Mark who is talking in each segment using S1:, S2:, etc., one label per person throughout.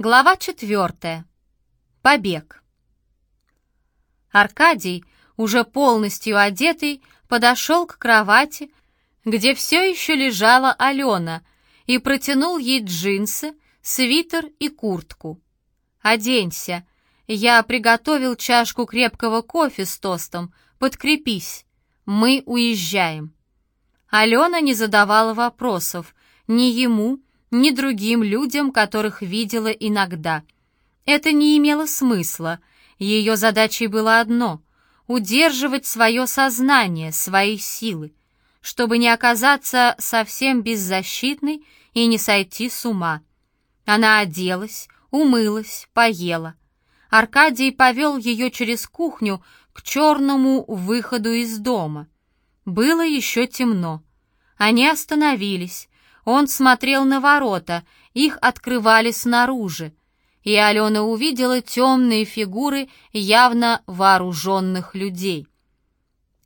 S1: Глава четвертая. Побег. Аркадий, уже полностью одетый, подошел к кровати, где все еще лежала Алена, и протянул ей джинсы, свитер и куртку. «Оденься. Я приготовил чашку крепкого кофе с тостом. Подкрепись. Мы уезжаем». Алена не задавала вопросов ни ему, ни другим людям, которых видела иногда. Это не имело смысла. Ее задачей было одно — удерживать свое сознание, свои силы, чтобы не оказаться совсем беззащитной и не сойти с ума. Она оделась, умылась, поела. Аркадий повел ее через кухню к черному выходу из дома. Было еще темно. Они остановились, он смотрел на ворота, их открывали снаружи, и Алена увидела темные фигуры явно вооруженных людей.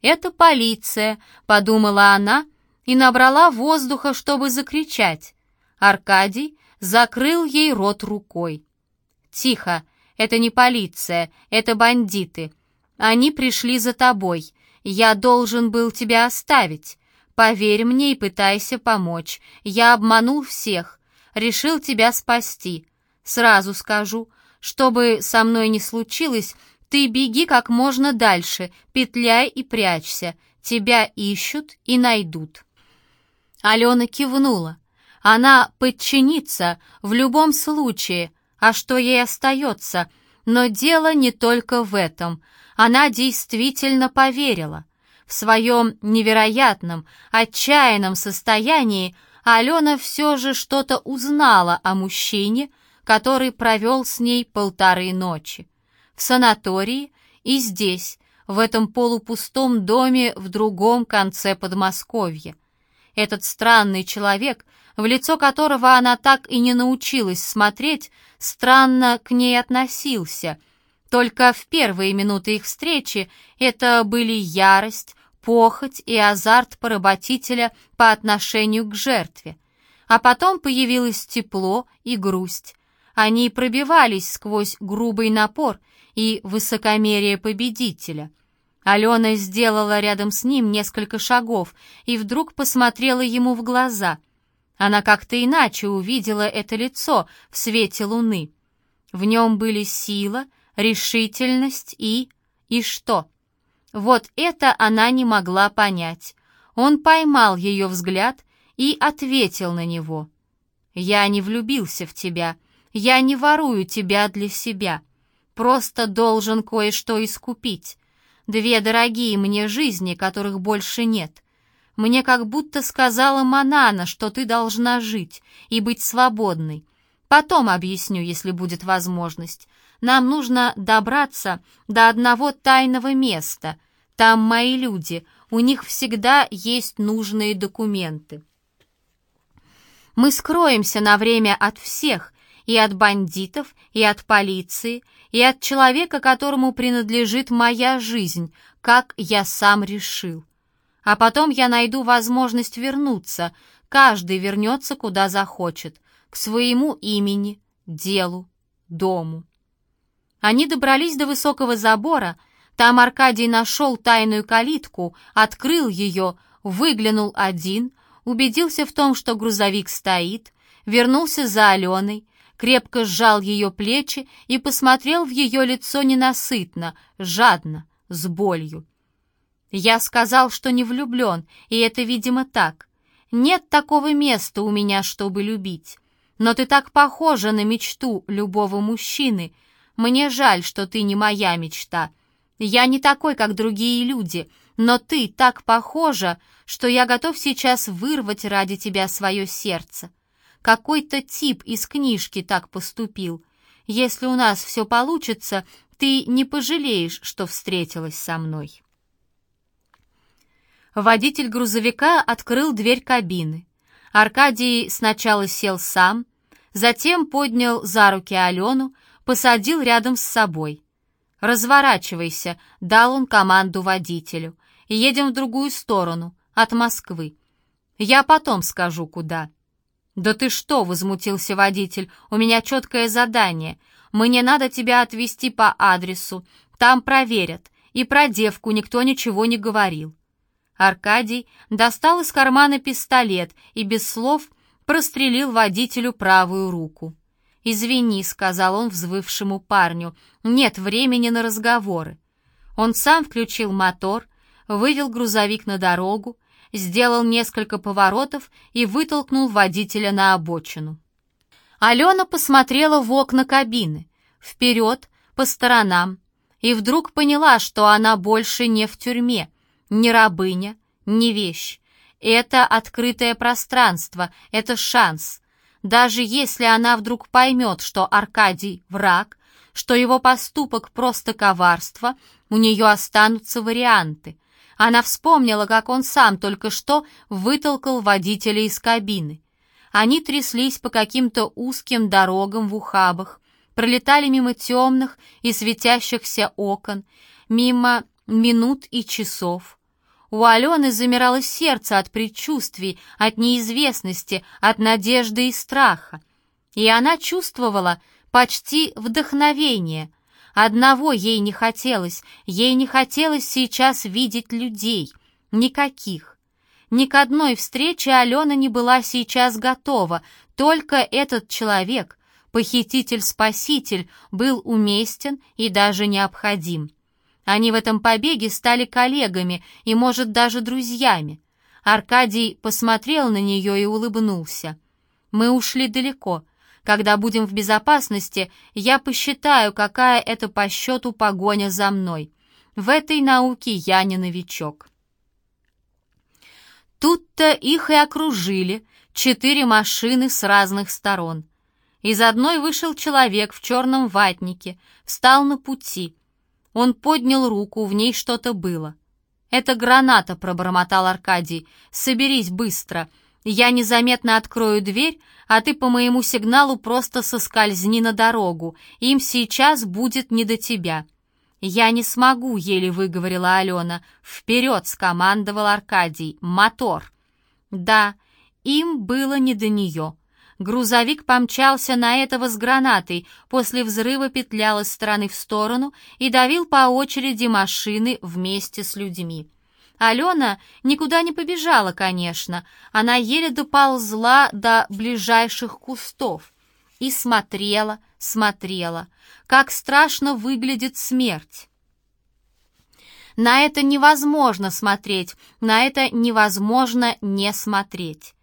S1: «Это полиция», — подумала она и набрала воздуха, чтобы закричать. Аркадий закрыл ей рот рукой. «Тихо, это не полиция, это бандиты. Они пришли за тобой. Я должен был тебя оставить. Поверь мне и пытайся помочь. Я обманул всех, решил тебя спасти. Сразу скажу, чтобы со мной не случилось, ты беги как можно дальше, петляй и прячься. Тебя ищут и найдут». Алена кивнула. Она подчинится в любом случае, а что ей остается? Но дело не только в этом. Она действительно поверила. В своем невероятном, отчаянном состоянии Алена все же что-то узнала о мужчине, который провел с ней полторы ночи. В санатории и здесь, в этом полупустом доме в другом конце Подмосковья. Этот странный человек, в лицо которого она так и не научилась смотреть, странно к ней относился. Только в первые минуты их встречи это были ярость, похоть и азарт поработителя по отношению к жертве. А потом появилось тепло и грусть. Они пробивались сквозь грубый напор и высокомерие победителя. Алена сделала рядом с ним несколько шагов и вдруг посмотрела ему в глаза. Она как-то иначе увидела это лицо в свете луны. В нем были сила, решительность и... и что? Вот это она не могла понять. Он поймал ее взгляд и ответил на него. «Я не влюбился в тебя. Я не ворую тебя для себя. Просто должен кое-что искупить. Две дорогие мне жизни, которых больше нет. Мне как будто сказала Манана, что ты должна жить и быть свободной. Потом объясню, если будет возможность. Нам нужно добраться до одного тайного места. Там мои люди, у них всегда есть нужные документы. Мы скроемся на время от всех, и от бандитов, и от полиции, и от человека, которому принадлежит моя жизнь, как я сам решил. А потом я найду возможность вернуться, каждый вернется куда захочет, к своему имени, делу, дому. Они добрались до высокого забора, там Аркадий нашел тайную калитку, открыл ее, выглянул один, убедился в том, что грузовик стоит, вернулся за Аленой, крепко сжал ее плечи и посмотрел в ее лицо ненасытно, жадно, с болью. «Я сказал, что не влюблен, и это, видимо, так. Нет такого места у меня, чтобы любить. Но ты так похожа на мечту любого мужчины, мне жаль, что ты не моя мечта. Я не такой, как другие люди, но ты так похожа, что я готов сейчас вырвать ради тебя свое сердце. Какой-то тип из книжки так поступил. Если у нас все получится, ты не пожалеешь, что встретилась со мной». Водитель грузовика открыл дверь кабины. Аркадий сначала сел сам, затем поднял за руки Алену, посадил рядом с собой. «Разворачивайся», — дал он команду водителю. «Едем в другую сторону, от Москвы. Я потом скажу, куда». «Да ты что?» — возмутился водитель. «У меня четкое задание. Мне надо тебя отвезти по адресу. Там проверят. И про девку никто ничего не говорил». Аркадий достал из кармана пистолет и без слов прострелил водителю правую руку. «Извини», — сказал он взвывшему парню, — «нет времени на разговоры». Он сам включил мотор, вывел грузовик на дорогу, сделал несколько поворотов и вытолкнул водителя на обочину. Алена посмотрела в окна кабины, вперед, по сторонам, и вдруг поняла, что она больше не в тюрьме, не рабыня, не вещь. Это открытое пространство, это шанс. Даже если она вдруг поймет, что Аркадий — враг, что его поступок просто коварство, у нее останутся варианты. Она вспомнила, как он сам только что вытолкал водителя из кабины. Они тряслись по каким-то узким дорогам в ухабах, пролетали мимо темных и светящихся окон, мимо минут и часов. У Алены замирало сердце от предчувствий, от неизвестности, от надежды и страха. И она чувствовала почти вдохновение. Одного ей не хотелось, ей не хотелось сейчас видеть людей. Никаких. Ни к одной встрече Алена не была сейчас готова, только этот человек, похититель-спаситель, был уместен и даже необходим. Они в этом побеге стали коллегами и, может, даже друзьями. Аркадий посмотрел на нее и улыбнулся. «Мы ушли далеко. Когда будем в безопасности, я посчитаю, какая это по счету погоня за мной. В этой науке я не новичок». Тут-то их и окружили четыре машины с разных сторон. Из одной вышел человек в черном ватнике, встал на пути — он поднял руку, в ней что-то было. «Это граната», — пробормотал Аркадий. «Соберись быстро. Я незаметно открою дверь, а ты по моему сигналу просто соскользни на дорогу. Им сейчас будет не до тебя». «Я не смогу», — еле выговорила Алена. «Вперед!» — скомандовал Аркадий. «Мотор!» Да, им было не до нее. Грузовик помчался на этого с гранатой, после взрыва петлял из стороны в сторону и давил по очереди машины вместе с людьми. Алена никуда не побежала, конечно, она еле доползла до ближайших кустов и смотрела, смотрела, как страшно выглядит смерть. На это невозможно смотреть, на это невозможно не смотреть.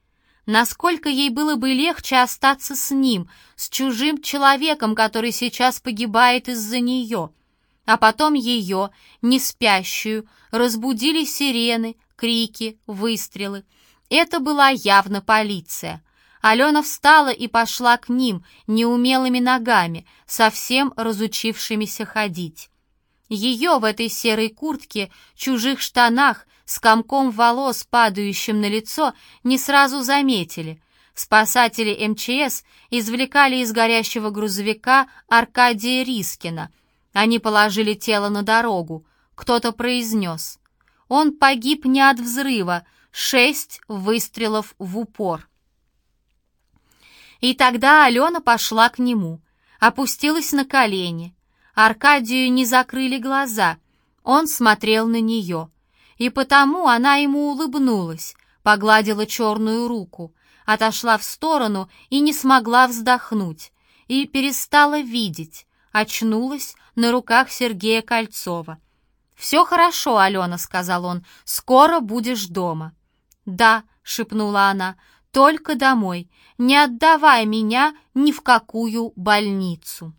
S1: Насколько ей было бы легче остаться с ним, с чужим человеком, который сейчас погибает из-за нее. А потом ее, не спящую, разбудили сирены, крики, выстрелы. Это была явно полиция. Алена встала и пошла к ним неумелыми ногами, совсем разучившимися ходить. Ее в этой серой куртке, чужих штанах, с комком волос, падающим на лицо, не сразу заметили. Спасатели МЧС извлекали из горящего грузовика Аркадия Рискина. Они положили тело на дорогу. Кто-то произнес. Он погиб не от взрыва, шесть выстрелов в упор. И тогда Алена пошла к нему, опустилась на колени. Аркадию не закрыли глаза, он смотрел на нее — и потому она ему улыбнулась, погладила черную руку, отошла в сторону и не смогла вздохнуть, и перестала видеть, очнулась на руках Сергея Кольцова. «Все хорошо, Алена», — сказал он, — «скоро будешь дома». «Да», — шепнула она, — «только домой, не отдавай меня ни в какую больницу».